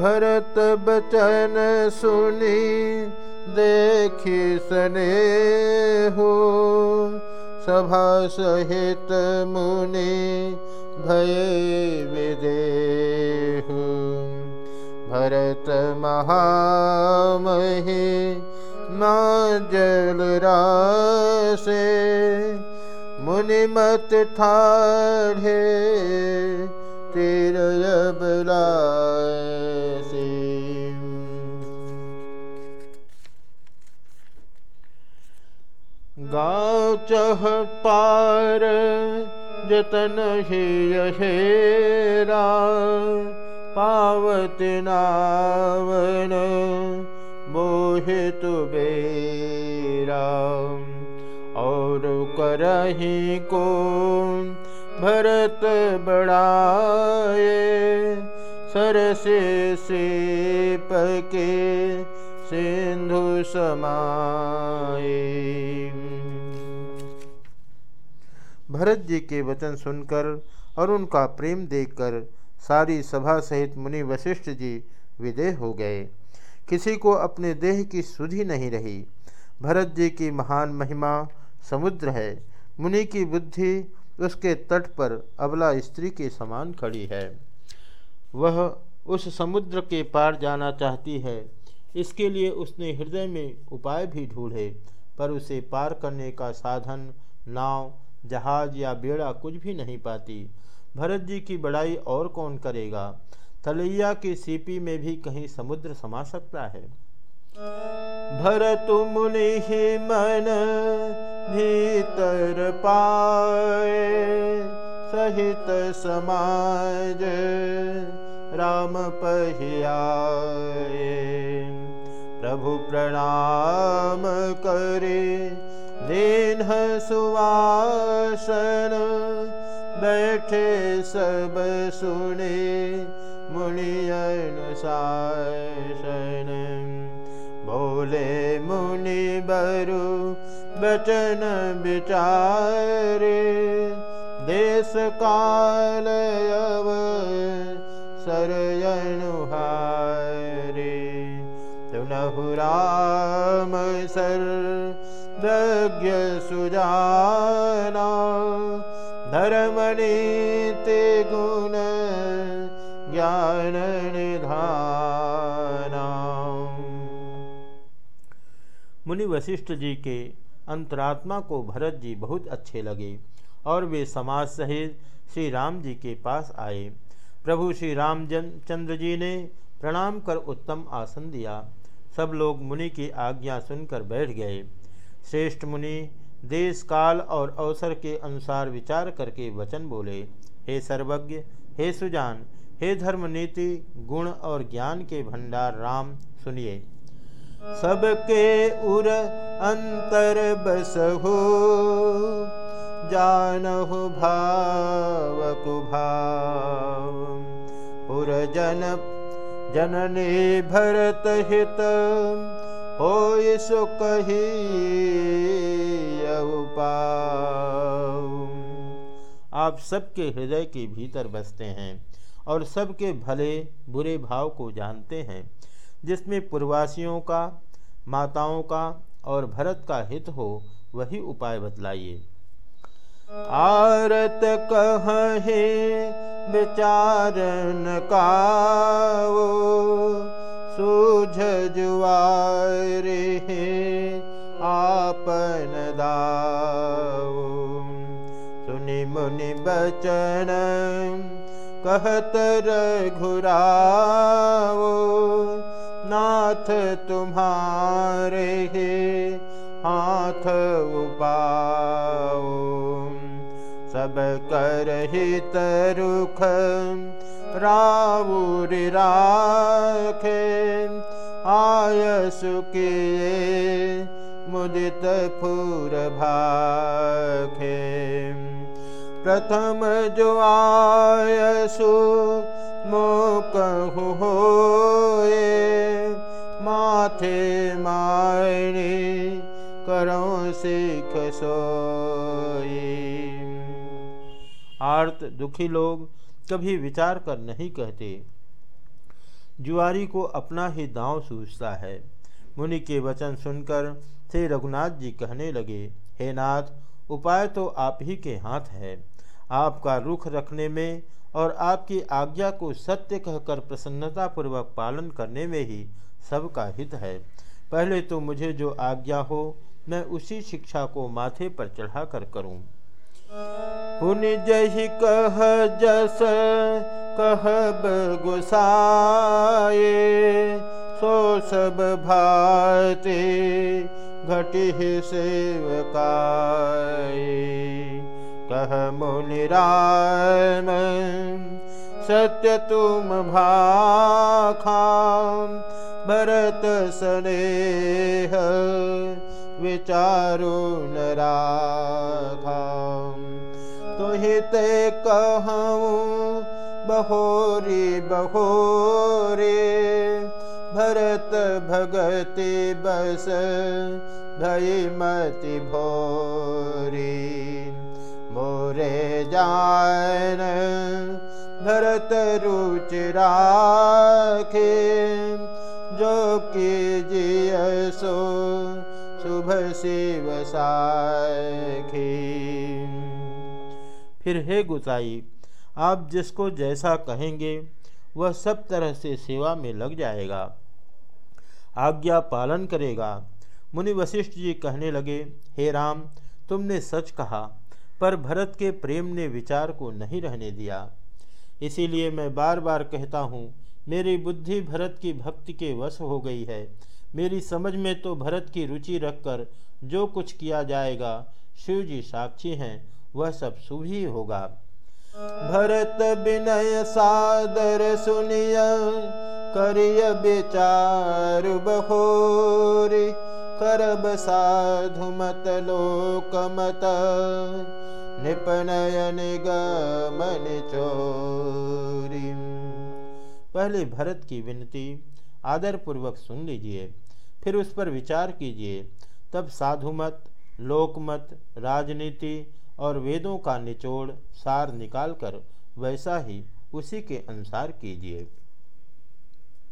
भरत बचन सुनी, देखी सने हो सभा सहित मुनि भय विदे हो भरत महामहि ना जल रासे मुनिमत ठाढ़े चह पार, जतन ही यहेरा पावत नावन, मोहित बेरा। और करही को भरत बड़ाए। सर से पके सिंधु समाए। भरत जी के वचन सुनकर और उनका प्रेम देखकर सारी सभा सहित मुनि वशिष्ठ जी विदेह हो गए। किसी को अपने देह की सुधि नहीं रही। भरत जी की महान महिमा समुद्र है। मुनि की बुद्धि उसके तट पर अबला स्त्री के समान खड़ी है। वह उस समुद्र के पार जाना चाहती है। इसके लिए उसने हृदय में उपाय भी ढूंढे, पर उसे पार करने का साधन, नाव जहाज़ या बेड़ा कुछ भी नहीं पाती। भरत जी की बड़ाई और कौन करेगा? तलैया की सीपी में भी कहीं समुद्र समा सकता है। भरत मुनि ही मन भीतर पाए, सहित समाज राम पहियाए। प्रभु प्रणाम करे सुवासन। बैठे सब सुने मुनियन शासन। बोले मुनि बरु बचन विचारे। देश काल अव सरयनुहारे तुनहु राम सर यज्ञ सुजाना धर्म नीति गुण ज्ञान निधाना मुनि वशिष्ठ जी के अंतरात्मा को भरत जी बहुत अच्छे लगे और वे समाज सहित श्री राम जी के पास आए। प्रभु श्री राम चंद्र जी ने प्रणाम कर उत्तम आसन दिया। सब लोग मुनि की आज्ञा सुनकर बैठ गए। श्रेष्ठ मुनि देश काल और अवसर के अनुसार विचार करके वचन बोले, हे सर्वज्ञ, हे सुजान, हे धर्म नीति गुण और ज्ञान के भंडार राम, सुनिए। सबके उर अंतर बस हो जानहु भाव। कुभाव पुरजन, जननी भरत हित हो सो कही आप सबके हृदय के भीतर बसते हैं और सबके भले बुरे भाव को जानते हैं, जिसमें पूर्वासियों का, माताओं का और भरत का हित हो, वही उपाय बतलाइए। आरत कहे विचारन का जुआरे आपन सुनि मुनि बचन कहत रघुराओ नाथ तुम्हारे हाथ उपाओ सब कर हित रुख रावुर राखे आय सुखिए मुदित फूर भाखे। प्रथम जो आयसु मोकहु हो माथे मायने करो सिख सोई आर्त दुखी लोग कभी विचार कर नहीं कहते। जुआरी को अपना ही दांव सूझता है। मुनि के वचन सुनकर श्री रघुनाथ जी कहने लगे, हे नाथ, उपाय तो आप ही के हाथ है। आपका रुख रखने में और आपकी आज्ञा को सत्य कहकर प्रसन्नतापूर्वक पालन करने में ही सबका हित है। पहले तो मुझे जो आज्ञा हो, मैं उसी शिक्षा को माथे पर चढ़ा कर करूँ। पुन जही कह जस कहब गुसाए सो सब भाते घटी कह मुनि राम सत्य तुम भाखा भरत स्नेह विचारो न तो कहूँ बहोरी बहोरे। भरत भगति बस भई मति भोरी। मोरे जान भरत रुचि राखे। जो कीजिय सो शुभ शिव साखी फिर हे गुसाई, आप जिसको जैसा कहेंगे, वह सब तरह से सेवा में लग जाएगा। आज्ञा पालन करेगा। मुनि वशिष्ठ जी कहने लगे, हे राम, तुमने सच कहा, पर भरत के प्रेम ने विचार को नहीं रहने दिया। इसीलिए मैं बार बार कहता हूँ, मेरी बुद्धि भरत की भक्ति के वश हो गई है। मेरी समझ में तो भरत की रुचि रखकर जो कुछ किया जाएगा, शिव जी साक्षी हैं वह सब शुभ ही होगा। भरत विनय सादर सुनिय, करिय विचार बहोरी। करब साधु मत लोक मत, निपनय निगमन चोरी। पहले भरत की विनती आदर पूर्वक सुन लीजिए, फिर उस पर विचार कीजिए। तब साधुमत लोकमत राजनीति और वेदों का निचोड़ सार निकालकर वैसा ही उसी के अनुसार कीजिए।